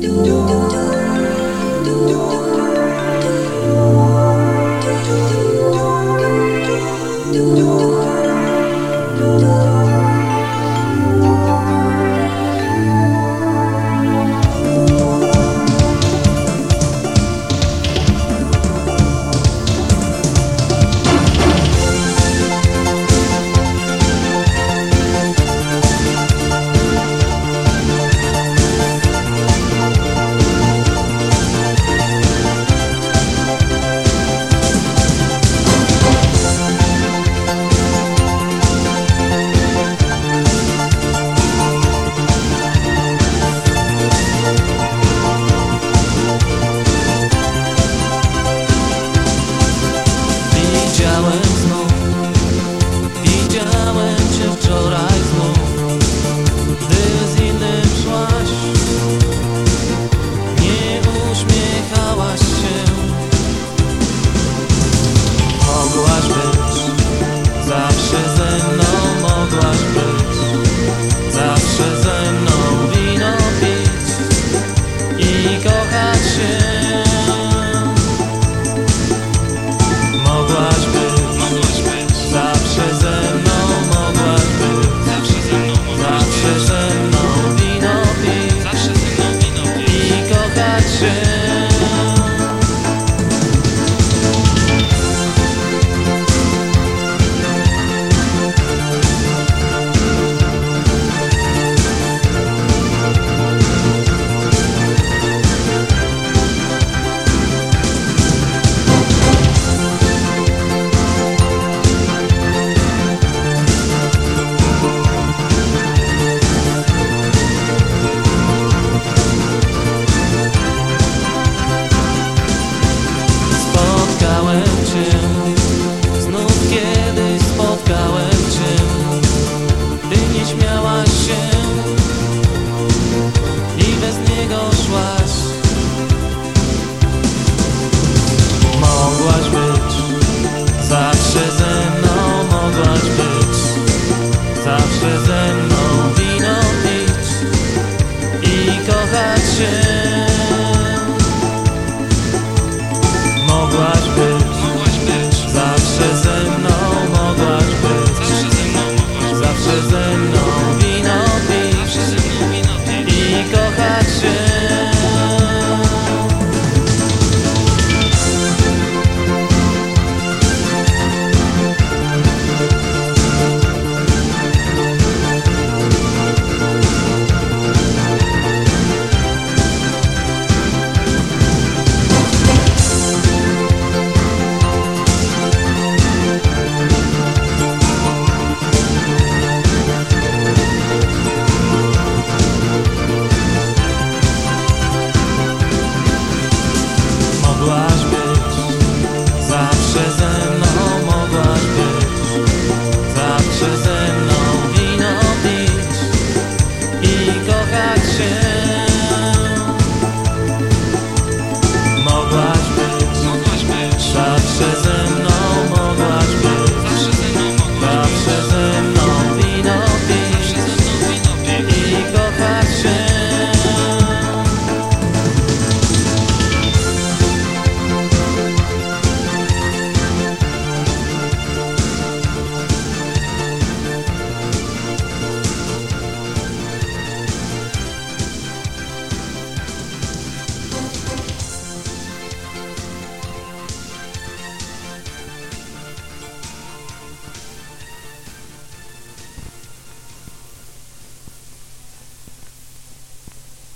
Widziałem kiedyś